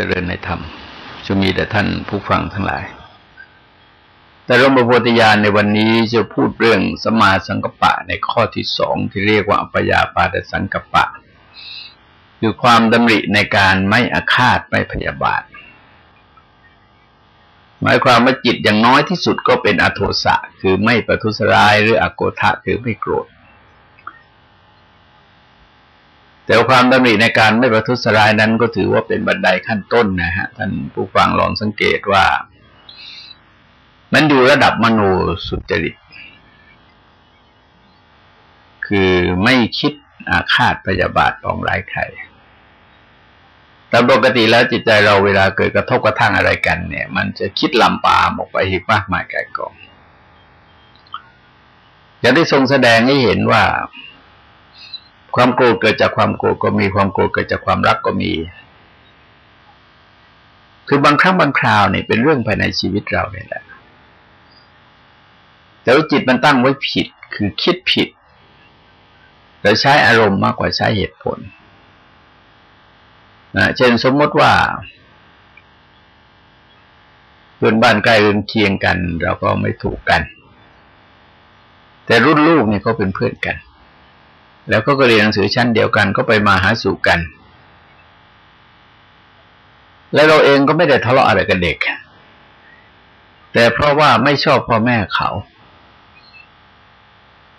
เจริญในธรรมจะมีแต่ท่านผู้ฟังทั้งหลาย แต่รมโพธิญาณในวันนี้จะพูดเรื่องสมาสังกปะในข้อที่สองที่เรียกว่าปยาปาดสังกปะ คือความดำริในการไม่อาฆาตไม่พยาบาท หมายความว่าจิตอย่างน้อยที่สุดก็เป็นอโทสะคือไม่ประทุษร้ายหรืออโกทะคือไม่โกรธ แต่ความดำริในการไม่ประทุษร้ายนั้นก็ถือว่าเป็นบันไดขั้นต้นนะฮะท่านผู้ฟังลองสังเกตว่า มันอยู่ระดับมโนสุจริต คือไม่คิดอาฆาตพยาบาทปองร้ายใครตามปกติแล้วจิตใจเราเวลาเกิดกระทบกระทั่งอะไรกัน เนี่ย มันจะคิดลำปามออกไปอีกมากมายแก่กองจะได้ทรงแสดงให้เห็นว่า ความโกรธเกิดจากความโกรธก็มีความโกรธเกิดจากความรักก็มี คือบางครั้งบางคราวเนี่ยเป็นเรื่องภายในชีวิตเราเนี่ยแหละแต่ว่าจิตมันตั้งไว้ผิดคือคิดผิดแต่ใช้อารมณ์มากกว่าใช้เหตุผลนะเช่นสมมติว่าเพื่อนบ้านใกล้เรือนเคียงกัน เราก็ไม่ถูกกัน แต่รุ่นลูกเนี่ยเขาเป็นเพื่อนกัน แล้วก็เรียนหนังสือชั้นเดียวกันก็ไปมาหาสู่กัน และเราเองก็ไม่ได้ทะเลาะอะไรกับเด็ก แต่เพราะว่าไม่ชอบพ่อแม่เขา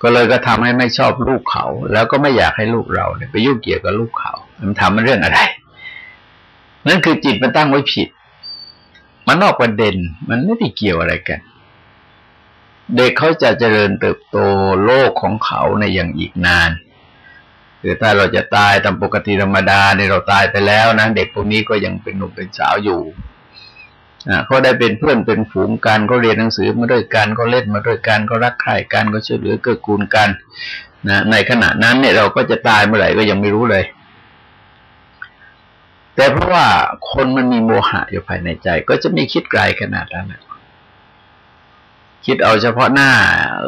ก็เลยก็ทำให้ไม่ชอบลูกเขา แล้วก็ไม่อยากให้ลูกเราเนี่ยไปยุ่งเกี่ยวกับลูกเขา มันทำมันเรื่องอะไรนั่นคือจิตมันตั้งไว้ผิด มันนอกประเด็นมันไม่ได้เกี่ยวอะไรกันเด็กเขาจะเจริญเติบโตโลกของเขาในอย่างอีกนาน คือถ้าเราจะตายตามปกติธรรมดาเนี่ยเราตายไปแล้วนะเด็กพวกนี้ก็ยังเป็นหนุ่มเป็นสาวอยู่เขาได้เป็นเพื่อนเป็นฝูงกันก็เรียนหนังสือมาด้วยกันก็เล่นมาด้วยกันก็รักใคร่กันก็ช่วยเหลือเกื้อกูลกันนะในขณะนั้นเนี่ยเราก็จะตายเมื่อไหร่ก็ยังไม่รู้เลย แต่เพราะว่าคนมันมีโมหะอยู่ภายในใจ ก็จะไม่คิดไกลขนาดนั้นคิดเอาเฉพาะหน้า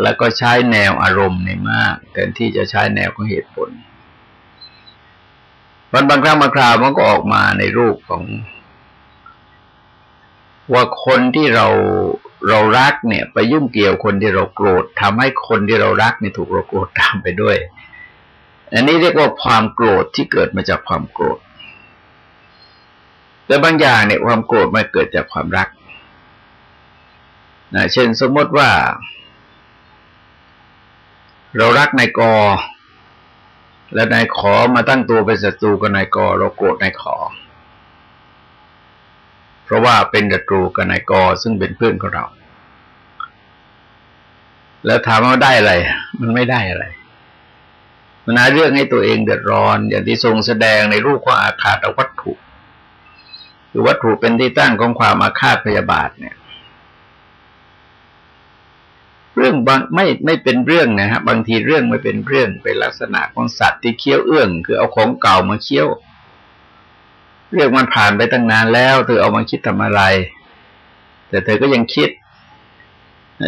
แล้วก็ใช้แนวอารมณ์ในมากแทนที่จะใช้แนวของเหตุผล มันบางครั้งบางคราวมันก็ออกมาในรูปของ ว่าคนที่เราเรารักเนี่ย ไปยุ่งเกี่ยวคนที่เราโกรธทำให้คนที่เรารักเนี่ยถูกเราโกรธตามไปด้วย อันนี้เรียกว่าความโกรธที่เกิดมาจากความโกรธ แต่บางอย่างเนี่ยความโกรธมันเกิดจากความรักนะเช่นสมมติว่า เรารักนายกอ แล้วนายขอมาตั้งตัวเป็นศัตรูกับนายกเราโกรธนายขอ เพราะว่าเป็นศัตรูกับนายกซึ่งเป็นเพื่อนของเรา แล้วถามว่าได้อะไร มันไม่ได้อะไร มันหาเรื่องให้ตัวเองเดือดร้อน อย่างที่ทรงแสดงในรูปของอาคาตวัตถุ คือวัตถุเป็นที่ตั้งของความอาฆาตพยาบาทเนี่ย เรื่องบางไม่ไม่เป็นเรื่องนะฮะบางทีเรื่องไม่เป็นเรื่องเป็นลักษณะของสัตว์ที่เคี้ยวเอื้อง คือเอาของเก่ามาเคี้ยว เรื่องมันผ่านไปตั้งนานแล้วเธอเอามาคิดทำอะไร แต่เธอก็ยังคิด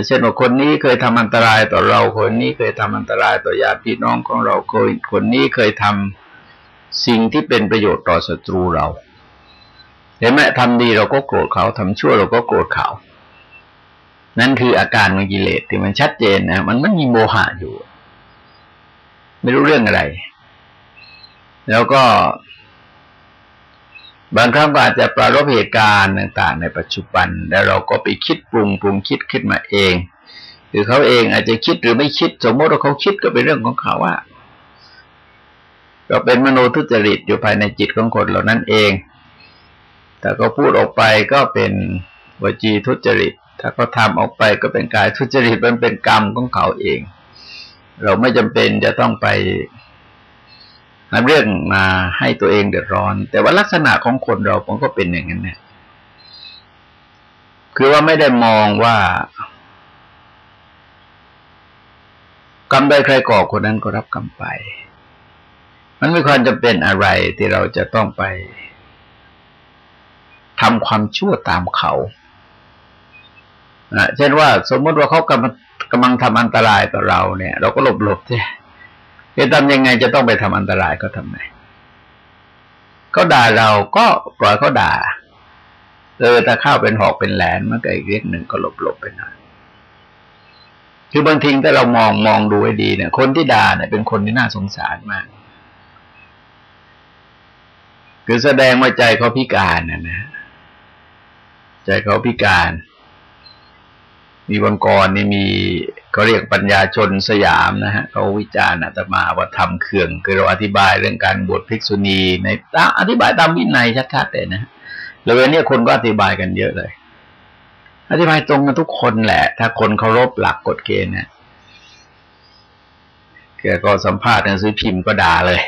เช่นว่าคนนี้เคยทำอันตรายต่อเราคนนี้เคยทำอันตรายต่อญาติพี่น้องของเราคยคนนี้เคยทำสิ่งที่เป็นประโยชน์ต่อศัตรูเราเห็นไหมทำดีเราก็โกรธเขาทำชั่วเราก็โกรธเขา นั่นคืออาการของกิเลสที่มันชัดเจนนะมันไม่มีโมหะอยู่ ไม่รู้เรื่องอะไร แล้วก็ บางครั้งก็อาจจะปรารบเหตุการณ์ต่าง ๆ ในปัจจุบัน แล้วเราก็ไปคิดปรุงปรุงคิดขึ้นมาเองหรือเขาเองอาจจะคิดหรือไม่คิด สมมติว่าเขาคิดก็เป็นเรื่องของเขาว่าก็เป็นมโนทุจริตอยู่ภายในจิตของคนเหล่านั้นเอง แต่ก็พูดออกไปก็เป็นวจีทุจริต ถ้าเขาทำออกไปก็เป็นกายทุจริตมันเป็นกรรมของเขาเอง เราไม่จำเป็นจะต้องไปหาเรื่องมาให้ตัวเองเดือดร้อน แต่ว่าลักษณะของคนเราผมก็เป็นอย่างนั้นเนี่ยคือว่าไม่ได้มองว่ากรรมใดใครก่อคนนั้นก็รับกรรมไป มันไม่ควรจะเป็นอะไรที่เราจะต้องไปทำความชั่วตามเขา นะเช่นว่า สมมติว่าเขากำลังกำลังทำอันตรายต่อเราเนี่ย เราก็หลบหลบใช่จะทำยังไงจะต้องไปทำอันตรายก็ทำไงเขาด่าเราก็ปล่อยเขาด่า เออถ้าข้าวเป็นหอกเป็นแหลนมันก็อีกเรื่องหนึ่งก็หลบหลบไปหน่อยคือบางทีถ้าเรามองมองดูให้ดีเนี่ย คนที่ด่าเนี่ยเป็นคนที่น่าสงสารมาก คือแสดงว่าใจเขาพิการนะนะใจเขาพิการ มีวังกรนี่มีเขาเรียกปัญญาชนสยามนะฮะเขาวิจารณ์อาตมาว่าทำเขื่องคือเราอธิบายเรื่องการบวชภิกษุณีในอธิบายตามวินัยชัดๆเลยนะแล้วเวลานี้คนก็อธิบายกันเยอะเลย อธิบายตรงกันทุกคนแหละ ถ้าคนเคารพหลักกฎเกณฑ์เนี่ยแกก็สัมภาษณ์หนังสือพิมพ์ก็ด่าเลย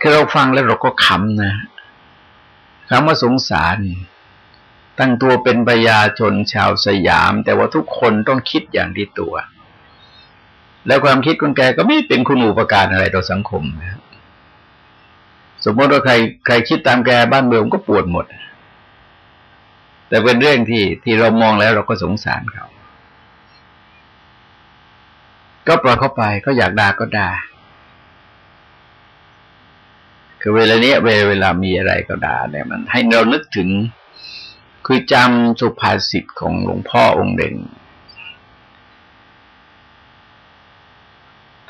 คือเราฟังแล้วเราก็ขำนะคำว่าสงสาร ตั้งตัวเป็นประชาชนชาวสยาม แต่ว่าทุกคนต้องคิดอย่างที่ตัว แล้วความคิดของแกก็ไม่เป็นคุณูปการอะไรต่อสังคมนะสมมติว่าใครใครคิดตามแกบ้านเมืองก็ปวดหมด แต่เป็นเรื่องที่ที่เรามองแล้วเราก็สงสารเขา ก็ปล่อยเข้าไปเขาอยากด่าก็ด่าคือเวลาเนี้ยเวลามีอะไรก็ด่าเนี่ยมัน ให้เรานึกถึง คือจำสุภาษิตของหลวงพ่อองค์เด่น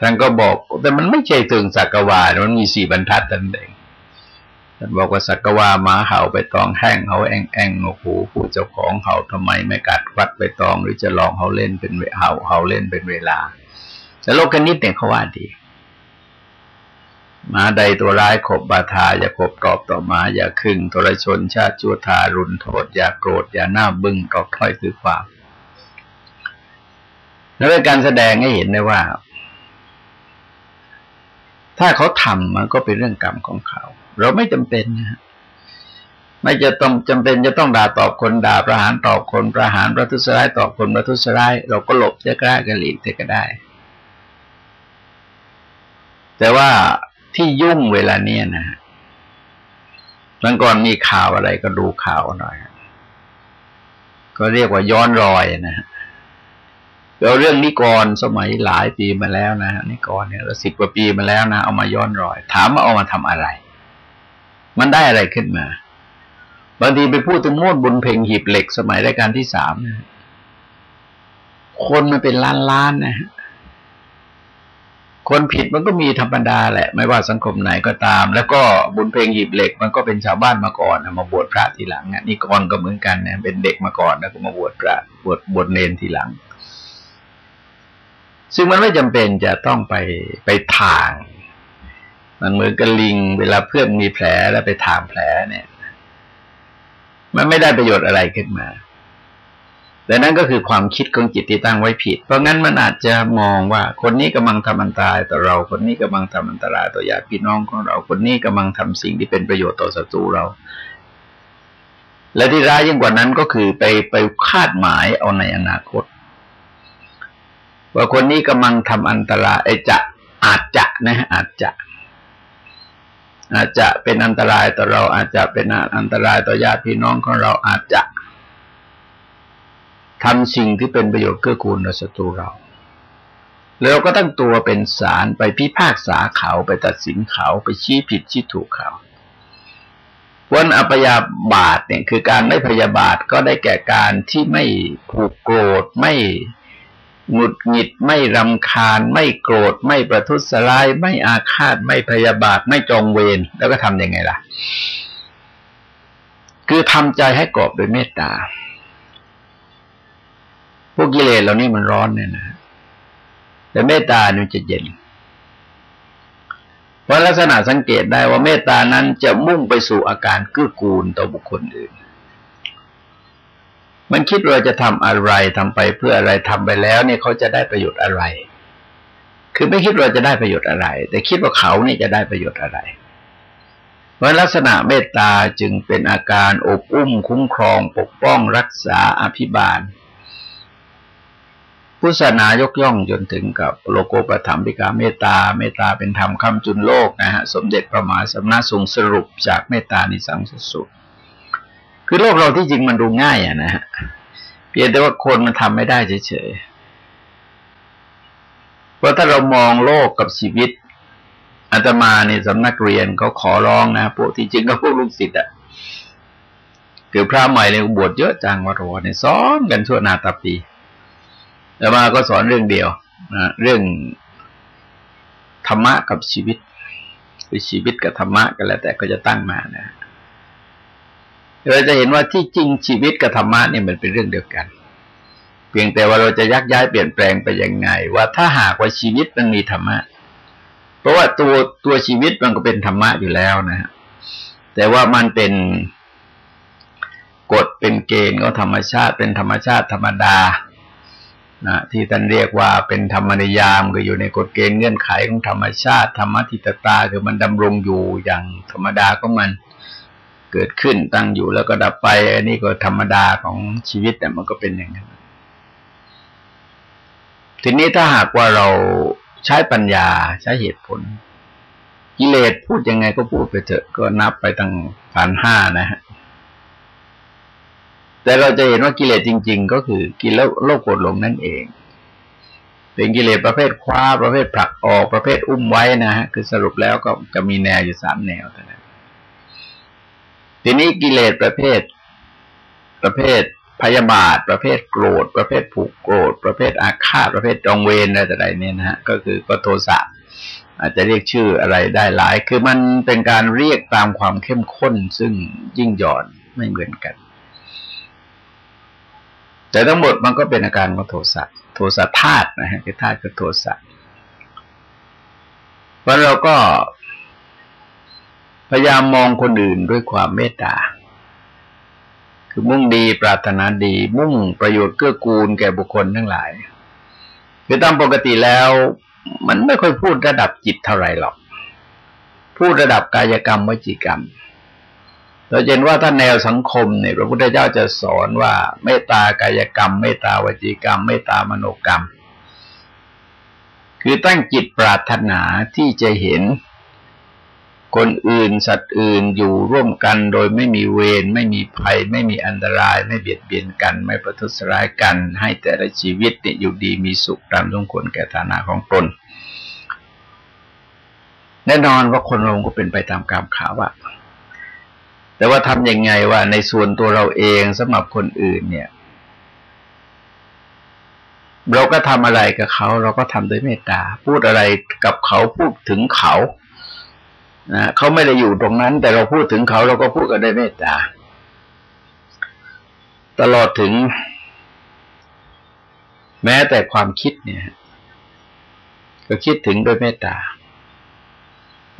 ท่านก็บอก แต่มันไม่ใช่ถึงสักวา มันมีสี่บรรทัดนั่นเองท่านบอกว่าสักวาหมาเห่าไปตองแห้งเขาแองแองโอ้โหผู้เจ้าของเห่าทำไมไม่กัดวัดไปตองหรือจะลองเขาเล่นเป็นเห่าเห่าเล่นเป็นเวลา แต่โลกกันนิดเนี่ยเขาว่าดี มาใดตัวร้ายขบบาทาอย่าขบตอบต่อมา อย่าคึงทรชนชาติชั่วทารุนโทษ อย่าโกรธ อย่าหน้าบึ้งตอบถ้อยคือความนั่นเป็นการแสดงให้เห็นได้ว่า ถ้าเขาทำมันก็เป็นเรื่องกรรมของเขา เราไม่จำเป็นนะไม่จะต้องจำเป็นจะต้องด่าตอบคนด่าประหารตอบคนประหารประทุษร้ายตอบคนประทุษร้าย เราก็หลบจะกล้ากันหลีกก็ได้ แต่ว่า ที่ยุ่งเวลาเนี้ยนะฮะมื่อก่อนมีข่าวอะไรก็ดูข่าวหน่อย ก็เรียกว่าย้อนรอยนะฮะเราเรื่องนิกรสมัยหลายปีมาแล้วนะนิกรเนี่ยเราสิบกว่าปีมาแล้วนะเอามาย้อนรอย ถามว่าเอามาทำอะไร มันได้อะไรขึ้นมาบางทีไปพูดถึงโมดบุญเพ่งหีบเหล็กสมัยรายการที่สามนะคนมันเป็นล้านล้านนะฮะ คนผิดมันก็มีธรรมดาแหละ ไม่ว่าสังคมไหนก็ตาม แล้วก็บุญเพลงหยิบเหล็ก มันก็เป็นชาวบ้านมาก่อนมาบวชพระทีหลังนี่ก่อนก็เหมือนกันเนี่ยเป็นเด็กมาก่อนแล้วก็มาบวชพระบวชบวชเนนทีหลัง ซึ่งมันไม่จำเป็นจะต้องไปไปทาง มันเหมือนกับลิง เวลาเพื่อนมีแผลแล้วไปถามแผลเนี่ย มันไม่ได้ประโยชน์อะไรขึ้นมา แต่นั่นก็คือความคิดของจิตที่ตั้งไว้ผิด เพราะงั้นมันอาจจะมองว่าคนนี้กำลังทำอันตรายต่อเรา คนนี้กำลังทำอันตรายต่อญาติพี่น้องของเรา คนนี้กำลังทำสิ่งที่เป็นประโยชน์ต่อศัตรูเรา และที่ร้ายยิ่งกว่านั้นก็คือไปไปคาดหมายเอาในอนาคต ว่าคนนี้กำลังทำอันตรายไอ้จะอาจจะนะอาจจะ อาจจะเป็นอันตรายต่อเรา อาจจะเป็นอันตรายต่อญาติพี่น้องของเราอาจจะ ทำสิ่งที่เป็นประโยชน์เกื้อกูลต่อศัตรูเราแล้วก็ตั้งตัวเป็นศาลไปพิพากษาเขาไปตัดสินเขาไปชี้ผิดชี้ถูกเขาวันอภยาบาทเนี่ยคือการไม่พยาบาทก็ได้แก่การที่ไม่ผูกโกรธไม่หงุดหงิดไม่รำคาญ ไม่โกรธ ไม่ประทุษร้าย ไม่อาฆาต ไม่พยาบาท ไม่จองเวรแล้วก็ทำยังไงล่ะ คือทำใจให้กรอบโดยเมตตา พวกกิเลสเหล่านี้มันร้อนเนี่ยนะแต่เมตตาเนี่ยจะเย็นเพราะลักษณะสังเกตได้ว่าเมตตานั้นจะมุ่งไปสู่อาการเกื้อกูลต่อบุคคลอื่น มันคิดว่าจะทำอะไรทำไปเพื่ออะไรทำไปแล้วเนี่ยเขาจะได้ประโยชน์อะไร คือไม่คิดว่าจะได้ประโยชน์อะไร แต่คิดว่าเขาเนี่ยจะได้ประโยชน์อะไร เพราะลักษณะเมตตาจึงเป็นอาการอบอุ้มคุ้มครอง ปกป้องรักษาอภิบาล พุทธศาสนายกย่องจนถึงกับโลโกปธรรมปิกาเมตตาเมตตาเป็นธรรมคำจุนโลกนะฮะสมเด็จพระมหาสมณะทรงสรุปจากเมตตานิสังสสุดคือโลกเราที่จริงมันดูง่ายอะนะฮะเพียงแต่ว่าคนมันทำไม่ได้เฉยๆเพราะถ้าเรามองโลกกับชีวิตอาตมาในสำนักเรียนเขาขอร้องนะพวกที่จริงก็พวกลูกศิษย์อะคือพระใหม่เลยบวชเยอะจังวัดโรเนี่ยสอนกันชั่วนาตาปี แต่มาก็สอนเรื่องเดียวนะเรื่องธรรมะกับชีวิตคือชีวิตกับธรรมะกันแล้วแต่ก็จะตั้งมานะเราจะเห็นว่าที่จริงชีวิตกับธรรมะเนี่ยมันเป็นเรื่องเดียวกัน เพียงแต่ว่าเราจะยักย้ายเปลี่ยนแปลงไปยังไง ว่าถ้าหากว่าชีวิตมันมีธรรมะ เพราะว่าตัวตัวชีวิตมันก็เป็นธรรมะอยู่แล้วนะฮะแต่ว่ามันเป็นกฎเป็นเกณฑ์ก็ธรรมชาติ เป็นธรรมชาติธรรมดา นะที่ท่านเรียกว่าเป็นธรรมนิยามก็อยู่ในกฎเกณฑ์เงื่อนไขของธรรมชาติ ธรรมทิตตาคือมันดำรงอยู่อย่างธรรมดาของมันเกิดขึ้นตั้งอยู่แล้วก็ดับไปอันนี้ก็ธรรมดาของชีวิตแต่มันก็เป็นอย่างนั้นทีนี้ถ้าหากว่าเราใช้ปัญญาใช้เหตุผล กิเลสพูดยังไงก็พูดไปเถอะก็นับไปตั้งพันห้านะฮะ แต่เราจะเห็นว่ากิเลสจริง ๆ ก็คือกิเลสโลภโกรธหลงนั่นเอง เป็นกิเลสประเภทคว้าประเภทผลักออกประเภทอุ้มไว้นะฮะคือสรุปแล้วก็จะมีแนวอยู่สามแนวเท่านั้นทีนี้กิเลสประเภท ประเภทพยาบาท ประเภทโกรธ ประเภทผูกโกรธ ประเภทอาฆาตประเภทจองเวรอะไรแต่ใดเนี่ยนะฮะก็คือก็โทสะอาจจะเรียกชื่ออะไรได้หลาย คือมันเป็นการเรียกตามความเข้มข้นซึ่งยิ่งหย่อนไม่เหมือนกัน แต่ทั้งหมดมันก็เป็นอาการของโทสะโทสะธาตุนะฮะคือธาตุคือโทสะเพราะเราก็พยายามมองคนอื่นด้วยความเมตตา คือมุ่งดีปรารถนาดี มุ่งประโยชน์เกื้อกูลแก่บุคคลทั้งหลาย คือตามปกติแล้ว มันไม่ค่อยพูดระดับจิตเท่าไหร่หรอก พูดระดับกายกรรมวจีกรรม เราเห็นว่าถ้าแนวสังคมเนี่ยพระพุทธเจ้าจะสอนว่าเมตตากายกรรม เมตตาวจีกรรม เมตตามโนกรรม คือตั้งจิตปรารถนาที่จะเห็นคนอื่นสัตว์อื่นอยู่ร่วมกันโดยไม่มีเวรไม่มีภัย ไม่มีอันตราย ไม่เบียดเบียนกัน ไม่ประทุษร้ายกัน ให้แต่ละชีวิตเนี่ยอยู่ดีมีสุขตามสมควรแก่ฐานะของตน แน่นอนว่าคนเราก็เป็นไปตามกรรมขาว่า แต่ว่าทำยังไงว่าในส่วนตัวเราเองสำหรับคนอื่นเนี่ย เราก็ทำอะไรกับเขา เราก็ทำด้วยเมตตา พูดอะไรกับเขาพูดถึงเขานะเขาไม่ได้อยู่ตรงนั้น แต่เราพูดถึงเขาเราก็พูดกันด้วยเมตตา ตลอดถึง แม้แต่ความคิดเนี่ย ก็คิดถึงด้วยเมตตา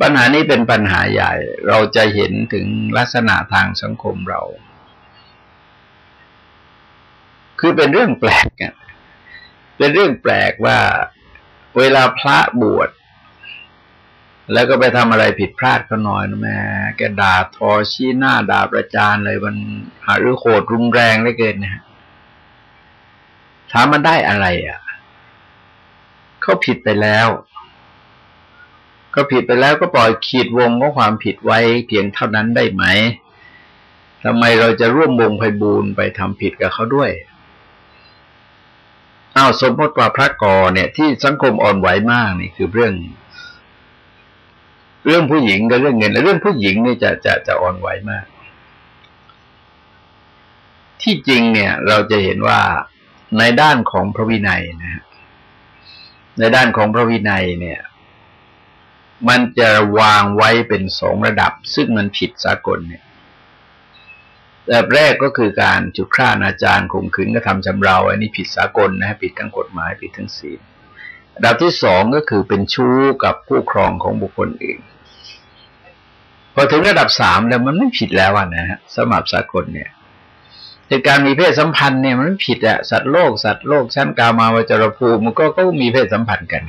ปัญหานี้เป็นปัญหาใหญ่ เราจะเห็นถึงลักษณะทางสังคมเรา คือเป็นเรื่องแปลกอะเป็นเรื่องแปลกว่าเวลาพระบวช แล้วก็ไปทำอะไรผิดพลาดก็น้อยนะแม่แกด่าทอชี้หน้าด่าประจานเลยมันหาหรือโหดรุนแรงได้เกินนะถามมันได้อะไรอะ เขาผิดไปแล้ว ก็ผิดไปแล้วก็ปล่อยขีดวงของความผิดไว้เพียงเท่านั้นได้ไหมทำไมเราจะร่วมวงไพบูรณ์ไปทำผิดกับเขาด้วยอ้าวสมมติว่าพระกอเนี่ย ที่สังคมอ่อนไหวมากนี่คือเรื่อง เรื่องผู้หญิงกับเรื่องเงินและเรื่องผู้หญิงนี่จะจะจะอ่อนไหวมาก ที่จริงเนี่ย เราจะเห็นว่าในด้านของพระวินัยนะในด้านของพระวินัยเนี่ย มันจะวางไว้เป็นสองระดับ ซึ่งมันผิดสากลเนี่ยแบบแรกก็คือการจุดฆ่าอาจารย์ข่มขืนกระทำชำเรา อันนี้ผิดสากลนะผิดทั้งกฎหมายผิดทั้งศีลระดับที่สองก็คือเป็นชู้กับผู้ครองของบุคคลอื่นพอถึงระดับสามแล้วมันไม่ผิดแล้วนะฮะสมับสากลเนี่ยในการมีเพศสัมพันธ์เนี่ยมันไม่ผิดอะสัตว์โลกสัตว์โลกชั้นกามาวจรภูมิมันก็ก็มีเพศสัมพันธ์กัน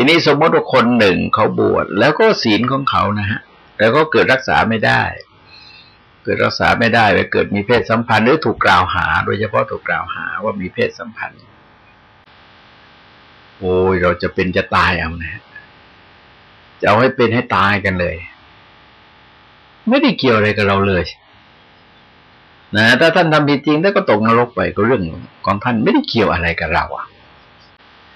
ทีนี้สมมติว่าคนหนึ่งเขาบวชแล้วก็ศีลของเขานะฮะ แล้วก็เกิดรักษาไม่ได้ เกิดรักษาไม่ได้ไปเกิดมีเพศสัมพันธ์หรือถูกกล่าวหา โดยเฉพาะถูกกล่าวหาว่ามีเพศสัมพันธ์ โอ้ยเราจะเป็นจะตายเอานะจะเอาให้เป็นให้ตายกันเลย ไม่ได้เกี่ยวอะไรกับเราเลยนะถ้าท่านทำผิดจริงแล้วก็ตกนรกไปก็เรื่องของท่านไม่ได้เกี่ยวอะไรกับเราอะ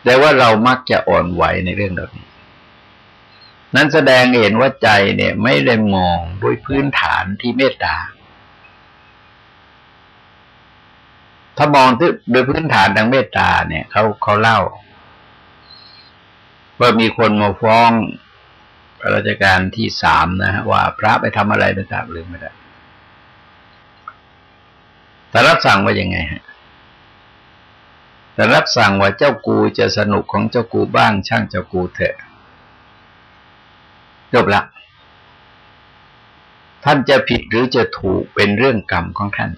แต่ว่าเรามักจะอ่อนไหวในเรื่องเหล่านี้ นั้นแสดงเห็นว่าใจเนี่ยไม่ได้มองด้วยพื้นฐานที่เมตตา ถ้ามองโดยพื้นฐานทางเมตตาเนี่ยเขาเขาเล่า ว่ามีคนมาฟ้องราชการที่สามนะฮะว่าพระไปทำอะไรไปทราบหรือไม่ได้แต่รับสั่งว่ายังไงฮะ แต่รับสั่งว่าเจ้ากูจะสนุกของเจ้ากูบ้างช่างเจ้ากูเถอะจบละท่านจะผิดหรือจะถูกเป็นเรื่องกรรมของท่าน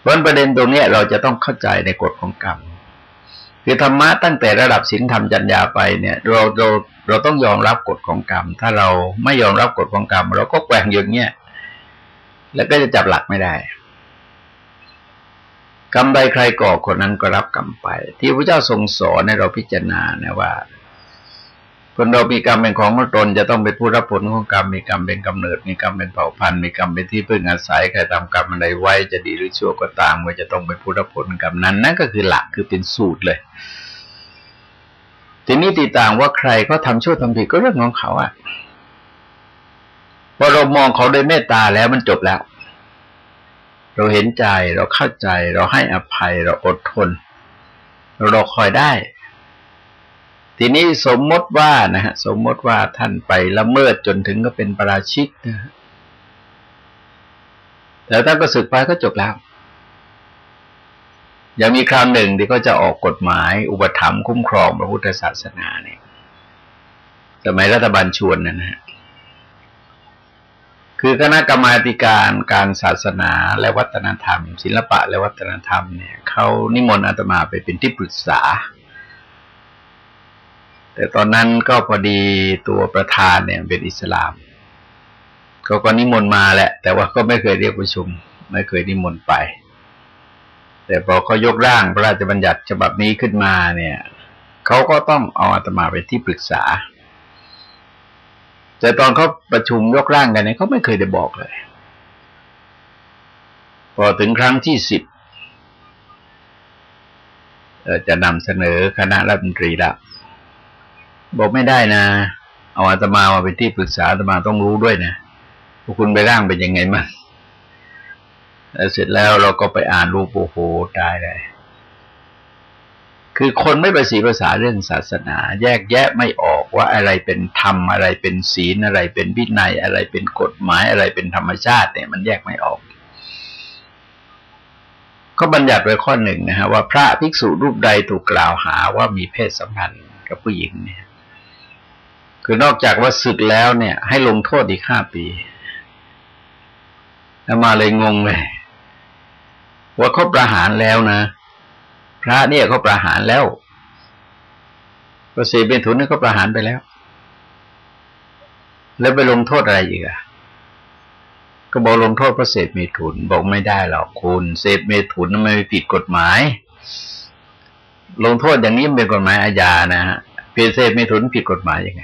เพราะประเด็นตรงนี้เราจะต้องเข้าใจในกฎของกรรมคือธรรมะตั้งแต่ระดับศีลธรรมจัญญาไปเนี่ย เราเราเราต้องยอมรับกฎของกรรม ถ้าเราไม่ยอมรับกฎของกรรม เราก็แกว่งอย่างเงี้ยแล้วก็จะจับหลักไม่ได้ กรรมใดใครก่อคนนั้นก็รับกรรมไป ที่พระเจ้าทรงสอนในเราพิจารณานะว่า คนเรามีกรรมเป็นของมตนจะต้องเป็นผู้รับผลของกรรมมีกรรมเป็นกำเนิด มีกรรมเป็นเผ่าพันธุ์มีกรรมเป็นที่พึ่งอาศัยใครทำกรรมอะไรไว้จะดีหรือชั่วก็ตามว่าจะต้องเป็นผู้รับผลกรรมนั้นนั่นก็คือหลักคือเป็นสูตรเลยทีนี้ตีต่างว่าใครก็ทำชั่วทำผิดก็เรื่องของเขาอะพอเรามองเขาโดยเมตตาแล้วมันจบแล้ว เราเห็นใจเราเข้าใจ เราให้อภัยเราอดทน เราคอยได้ ทีนี้สมมติว่านะฮะสมมติว่าท่านไปละเมิดจนถึงก็เป็นประราชิกนะแล้วท่านก็สึกไปก็จบแล้วยังมีคราวหนึ่งที่ก็จะออกกฎหมาย อุปถัมภ์คุ้มครองพระพุทธศาสนาเนี่ยสมัยรัฐบาลชวนนะฮะ คือคณะกรรมาการการศาสนาและวัฒนธรรม ศิลปะและวัฒนธรรมเนี่ยเขานิมนต์อาตมาไปเป็นที่ปรึกษา แต่ตอนนั้นก็พอดีตัวประธานเนี่ยเป็นอิสลามเขาก็นิมนต์มาแหละ แต่ว่าก็ไม่เคยเรียกประชุม ไม่เคยนิมนต์ไป แต่พอเขายกร่างพระราชบัญญัติฉบับนี้ขึ้นมาเนี่ยเขาก็ต้องเอาอาตมาเป็นที่ปรึกษา แต่ตอนเขาประชุมยกร่างกันเนี่ยเขาไม่เคยได้บอกเลย พอถึงครั้งที่สิบจะนำเสนอคณะรัฐมนตรีละบอกไม่ได้นะเอาอาตมามาเป็นที่ปรึกษาอาตมาต้องรู้ด้วยนะพวกคุณไปร่างเป็นยังไงมั้งเสร็จแล้วเราก็ไปอ่านรูปโอ้โหตายเลย คือคนไม่ประสีภาษาเรื่องศาสนา แยกแยะไม่ออกว่าอะไรเป็นธรรมอะไรเป็นศีลอะไรเป็นวินัยอะไรเป็นกฎหมายอะไรเป็นธรรมชาติเนี่ยมันแยกไม่ออก ก็บัญญัติไว้ข้อหนึ่งนะฮะว่าพระภิกษุรูปใดถูกกล่าวหาว่ามีเพศสัมพันธ์กับผู้หญิงเนี่ย คือนอกจากว่าศึกแล้วเนี่ย ให้ลงโทษอีกห้าปีแล้วมาเลยงงเลย ว่าเขาประหารแล้วนะ พระเนี่ยเขาประหารแล้วพระเสเบนทุนนี่เขาประหารไปแล้ว แล้วไปลงโทษอะไรอีกอะก็บอกลงโทษพระเสพเมถุนบอกไม่ได้หรอกคุณเสพเมถุนไม่ผิดกฎหมาย ลงโทษอย่างนี้เป็นกฎหมายอาญานะฮะเพียเสพเมถุนผิดกฎหมายยังไง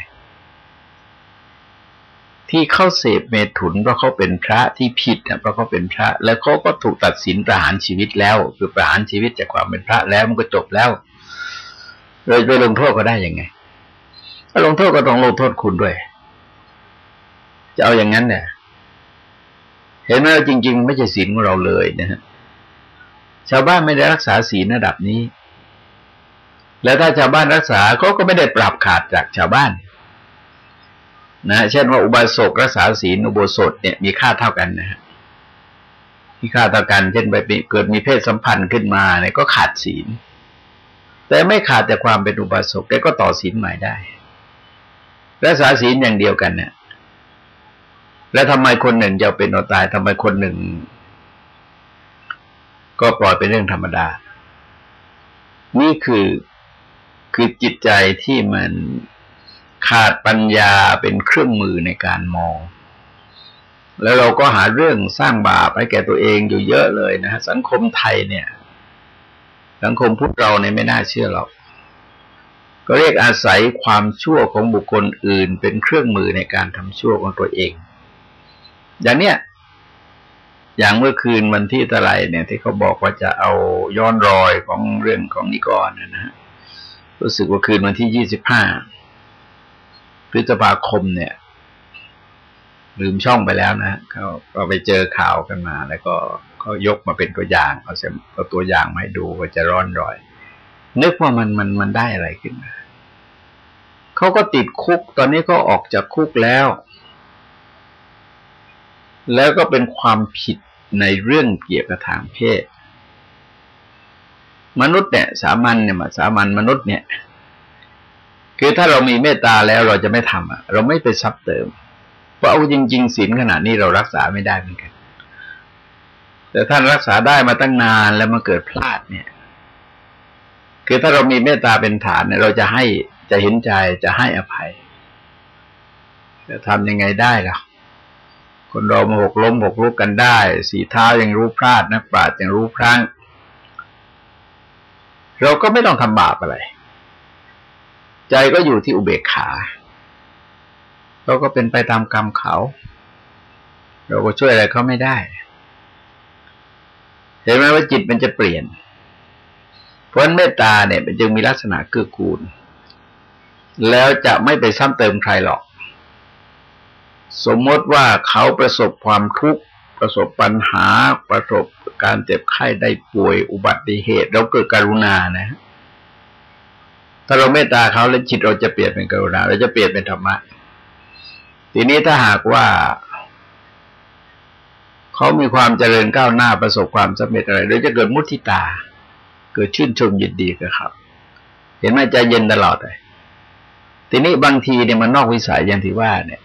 ที่เข้าเสพเมถุนเพราะเขาเป็นพระที่ผิดนะเพราะเขาเป็นพระ แล้วเขาก็ถูกตัดสินประหารชีวิตแล้ว คือประหารชีวิตจากความเป็นพระแล้วมันก็จบแล้วเลยไปลงโทษก็ได้ยังไงถ้าลงโทษก็ต้องลงโทษคุณด้วย จะเอาอย่างนั้นเนี่ยเห็นไหมจริง ๆ ไม่ใช่ศีลของเราเลยนะฮะชาวบ้านไม่ได้รักษาศีลระดับนี้ แล้วถ้าชาวบ้านรักษาเขาก็ไม่ได้ปรับขาดจากชาวบ้าน นะเช่นว่าอุบาสกรักษาศีลอุโบสถเนี่ยมีค่าเท่ากันนะฮะมีค่าเท่ากัน เช่นไปเกิดมีเพศสัมพันธ์ขึ้นมาเนี่ยก็ขาดศีล แต่ไม่ขาดแต่ความเป็นอุบาสกแกก็ต่อศีลใหม่ได้รักษาศีลอย่างเดียวกันเนี่ยแล้วทำไมคนหนึ่งจะเป็นอตายทำไมคนหนึ่ง ก็ปล่อยเป็นเรื่องธรรมดา นี่คือคือจิตใจที่มัน ขาดปัญญาเป็นเครื่องมือในการมอง แล้วเราก็หาเรื่องสร้างบาปให้แก่ตัวเองอยู่เยอะเลยนะสังคมไทยเนี่ย สังคมพุทธเราเนี่ยไม่น่าเชื่อหรอกก็เรียกอาศัยความชั่วของบุคคลอื่น เป็นเครื่องมือในการทำชั่วของตัวเอง อย่างเนี้ยอย่างเมื่อคืนวันที่ตะไลเนี่ยที่เขาบอกว่าจะเอาย้อนรอยของเรื่องของนิกรนะฮะรู้สึกว่าคืนวันที่ยี่สิบห้า พฤษภาคมเนี่ย ลืมช่องไปแล้วนะเขาก็ไปเจอข่าวกันมา แล้วก็เขายกมาเป็นตัวอย่าง เอาเอาตัวอย่างมาให้ดูก็จะร้อนรอย นึกว่ามันมันมันได้อะไรขึ้นมาเขาก็ติดคุก ตอนนี้ก็ออกจากคุกแล้ว แล้วก็เป็นความผิดในเรื่องเกี่ยวกับทางเพศ มนุษย์เนี่ย สามัญเนี่ยมาสามัญมนุษย์เนี่ย คือถ้าเรามีเมตตาแล้วเราจะไม่ทำอะ เราไม่ไปซับเติม เพราะเอาจริง ๆศีลขนาดนี้เรารักษาไม่ได้เหมือนกัน แต่ท่านรักษาได้มาตั้งนานแล้วมาเกิดพลาดเนี่ย คือถ้าเรามีเมตตาเป็นฐานเนี่ย เราจะให้จะเห็นใจจะให้อภัยจะทำยังไงได้ล่ะ คนเรามาหกล้มหกลุกกันได้ สีเท้ายังรู้พลาดนักปราชญ์ยังรู้พลั้ง เราก็ไม่ต้องทำบาปอะไร ใจก็อยู่ที่อุเบกขาเราก็เป็นไปตามกรรมเขา เราก็ช่วยอะไรเขาไม่ได้ เห็นไหมว่าจิตมันจะเปลี่ยน เพราะเมตตาเนี่ยมันจึงมีลักษณะเกื้อกูล แล้วจะไม่ไปซ้ำเติมใครหรอก สมมติว่าเขาประสบความทุกข์ประสบปัญหาประสบการเจ็บไข้ได้ป่วยอุบัติเหตุ เราเกิดกรุณานะ ถ้าเราเมตตาเขาแล้วจิตเราจะเปลี่ยนเป็นกรุณาเราจะเปลี่ยนเป็นธรรมะ ทีนี้ถ้าหากว่าเขามีความเจริญก้าวหน้าประสบความสำเร็จอะไรเราจะเกิดมุทิตา เกิดชื่นชมยินดีกับเขาเห็นไหมใจเย็นตลอดเลยทีนี้บางทีเนี่ยมันนอกวิสัยอย่างที่ว่า เนี่ย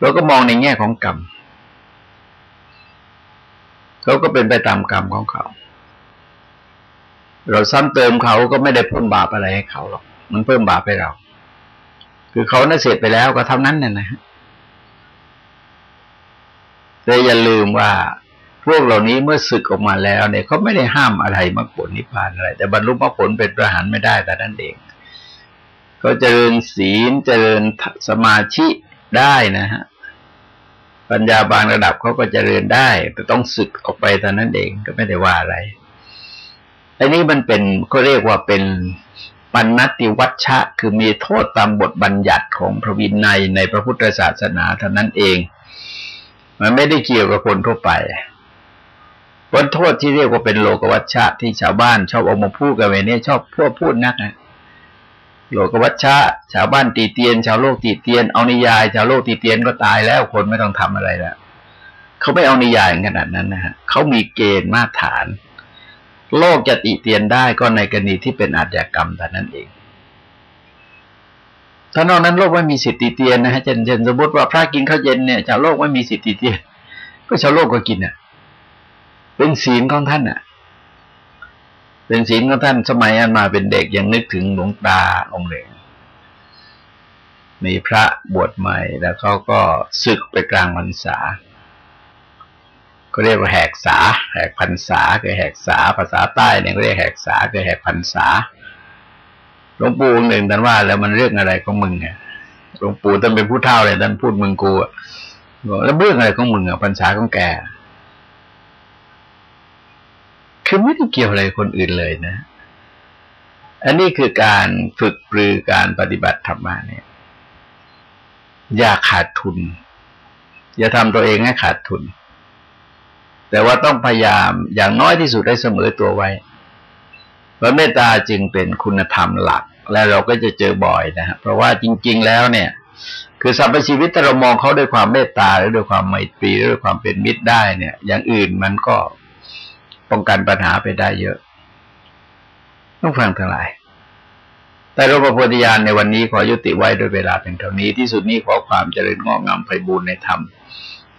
เราก็มองในแง่ของกรรมเขาก็เป็นไปตามกรรมของเขา เราซ้ำเติมเขาก็ไม่ได้เพิ่มบาปอะไรให้เขาหรอก มันเพิ่มบาปให้เรา คือเขาน่าเสร็จไปแล้วก็เท่านั้นน่ะนะแต่อย่าลืมว่าพวกเหล่านี้เมื่อศึกออกมาแล้วเนี่ยเขาไม่ได้ห้ามอะไรมรรคผลนิพพานอะไร แต่บรรลุมรรคผลเป็นประหารไม่ได้แต่นั่นเอง ก็เจริญศีลเจริญสมาธิได้นะฮะปัญญาบางระดับเขาก็เจริญได้ แต่ต้องศึกออกไปตอนนั้นเองก็ไม่ได้ว่าอะไร อันนี้มันเป็นก็เรียกว่าเป็นปัญนติวัชชะ คือมีโทษตามบทบัญญัติของพระวินัยในพระพุทธศาสนาเท่านั้นเอง มันไม่ได้เกี่ยวกับคนทั่วไปวันโทษที่เรียกว่าเป็นโลกวัชชะที่ชาวบ้านชอบเอามาพูดกันไปเนี่ยชอบพวกพูดนักนะโลกวัชชะ ชาวบ้านตีเตียน ชาวโลกตีเตียน เอานิยาย ชาวโลกตีเตียนก็ตายแล้วคนไม่ต้องทำอะไรแล้วเขาไม่เอานิยายขนาดนั้นนะฮะเขามีเกณฑ์มาตรฐาน โลกจะติเตียนได้ก็ในกรณีที่เป็นอาชญากรรมแต่นั้นเอง ถ้านอกนั้นโลกไม่มีสิทธิเตียนนะฮะเช่นเช่นสมมติว่าพระกินข้าวเย็นเนี่ยชาวโลกไม่มีสิทธิเตียน ก็ชาวโลกก็กินอะ เป็นศีลของท่านอะ เป็นศีลของท่านสมัยอันมาเป็นเด็กยังนึกถึงหลวงตาองค์หนึ่งมีพระบวชใหม่แล้วเขาก็ศึกไปกลางพรรษา ก็เรียกว่าแหกษา แหกพรรษาคือแหกษาภาษาใต้เนี่ยก็เรียกแหกษาคือแหกพรรษาหลวงปู่หนึ่งท่านว่า แล้วมันเรื่องอะไรของมึงเนี่ยหลวงปู่ท่านเป็นผู้เฒ่าเลยท่านพูดมึงกูอะแล้วเรื่องอะไรของมึงอะพรรษาของแกคือไม่ได้เกี่ยวอะไรคนอื่นเลยนะ อันนี้คือการฝึกปรือการปฏิบัติธรรมะเนี่ย อย่าขาดทุน อย่าทำตัวเองให้ขาดทุน แต่ว่าต้องพยายามอย่างน้อยที่สุดได้เสมอตัวไว้พระเมตตาจึงเป็นคุณธรรมหลัก และเราก็จะเจอบ่อยนะฮะเพราะว่าจริง ๆ แล้วเนี่ย คือสรรพชีวิตถ้าเรามองเขาด้วยความเมตตาหรือด้วยความไมตรีหรือด้วยความเป็นมิตรได้เนี่ย อย่างอื่นมันก็ป้องกันปัญหาไปได้เยอะต้องฟังทั้งหลาย แต่รูปโพธิญาณในวันนี้ขอยุติไว้โดยเวลาเป็นเท่านี้ที่สุดนี้ขอความเจริญงอกงามไปบูรณนธรรม